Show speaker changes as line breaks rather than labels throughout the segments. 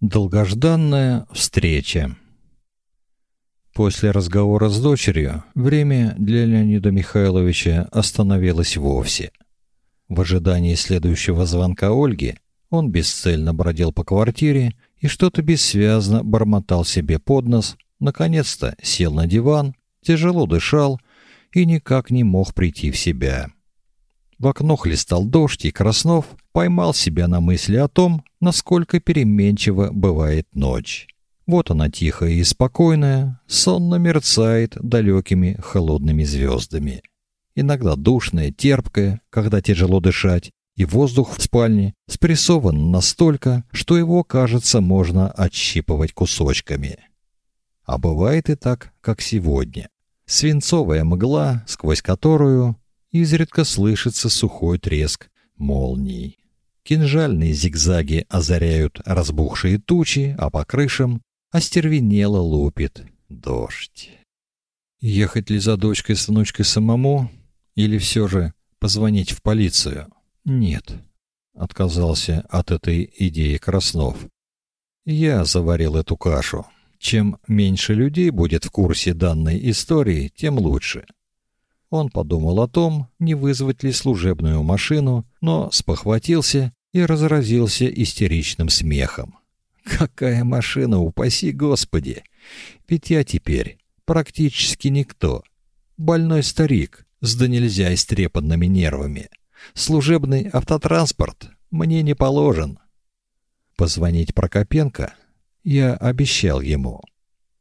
Долгожданная встреча. После разговора с дочерью время для Леонида Михайловича остановилось вовсе. В ожидании следующего звонка Ольги он бесцельно бродил по квартире и что-то бессвязно бормотал себе под нос, наконец-то сел на диван, тяжело дышал и никак не мог прийти в себя. В окно хлестал дождь, и Краснов поймал себя на мысли о том, насколько переменчива бывает ночь. Вот она тихая и спокойная, сонно мерцает далекими холодными звездами. Иногда душная, терпкая, когда тяжело дышать, и воздух в спальне спрессован настолько, что его, кажется, можно отщипывать кусочками. А бывает и так, как сегодня. Свинцовая мгла, сквозь которую изредка слышится сухой треск молний. Кинжальные зигзаги озаряют разбухшие тучи, а по крышам остервенело лупит дождь. Ехать ли за дочкой с внучкой самому или все же позвонить в полицию? Нет, отказался от этой идеи Краснов. Я заварил эту кашу. Чем меньше людей будет в курсе данной истории, тем лучше. Он подумал о том, не вызвать ли служебную машину, но спохватился и разразился истеричным смехом. Какая машина, упаси Господи! Ведь я теперь практически никто. Больной старик с да нельзя истрепанными нервами. Служебный автотранспорт мне не положен. Позвонить Прокопенко я обещал ему.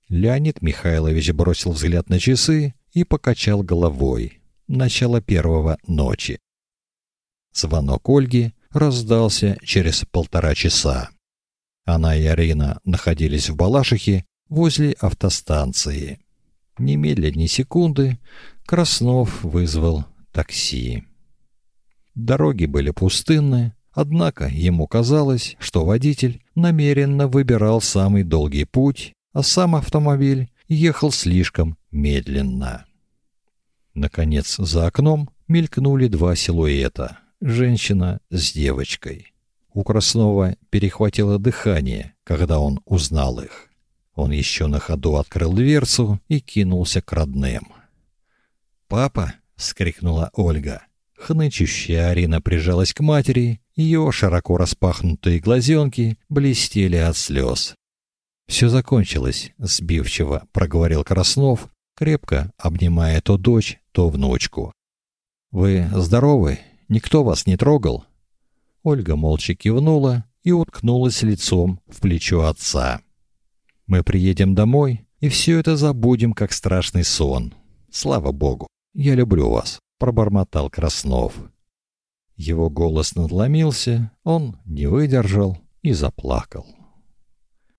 Леонид Михайлович бросил взгляд на часы и покачал головой. Начало первого ночи. Звонок Ольги раздался через полтора часа. Она и Арина находились в Балашихе возле автостанции. Немедленно ни секунды Краснов вызвал такси. Дороги были пустынны, однако ему казалось, что водитель намеренно выбирал самый долгий путь, а сам автомобиль ехал слишком медленно. Наконец, за окном мелькнули два силуэта женщина с девочкой. У Краснова перехватило дыхание, когда он узнал их. Он еще на ходу открыл дверцу и кинулся к родным. "Папа!" вскрикнула Ольга. Хнычущая Арина прижалась к матери, ее широко распахнутые глазенки блестели от слез. Все закончилось, сбивчиво проговорил Краснов, крепко обнимая то дочь, то внучку. Вы здоровы? Никто вас не трогал? Ольга молча кивнула и уткнулась лицом в плечо отца. Мы приедем домой и все это забудем, как страшный сон. Слава богу. Я люблю вас, пробормотал Краснов. Его голос надломился, он не выдержал и заплакал.